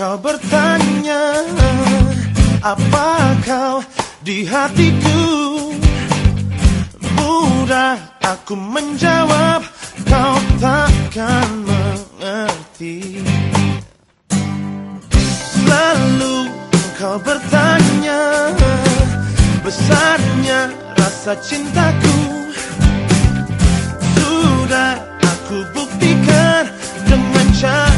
bertanya Apa kau di hatiku? Mudah aku menjawab Kau takkan mengerti. Selalu kau bertanya Besarnya rasa cintaku? Sudah aku buktikan Dengan cara kau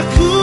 aku